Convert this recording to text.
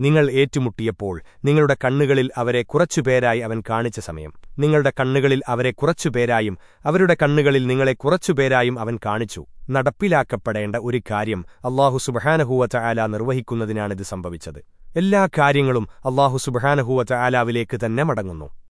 നിങ്ങൾ ഏറ്റുമുട്ടിയപ്പോൾ നിങ്ങളുടെ കണ്ണുകളിൽ അവരെ കുറച്ചുപേരായി അവൻ കാണിച്ച സമയം. നിങ്ങളുടെ കണ്ണുകളിൽ അവരെ കുറച്ചുപേരായും അവരുടെ കണ്ണുകളിൽ നിങ്ങളെ കുറച്ചുപേരായും അവൻ കാണിച്ചു. നടപ്പിലാക്കപ്പെടേണ്ട ഒരു കാര്യം അള്ളാഹു സുബഹാനഹൂവറ്റ ആല നിർവഹിക്കുന്നതിനാണിത് സംഭവിച്ചത്. എല്ലാ കാര്യങ്ങളും അള്ളാഹു സുബഹാനഹൂവറ്റ ആലാവിലേക്ക് തന്നെ മടങ്ങുന്നു.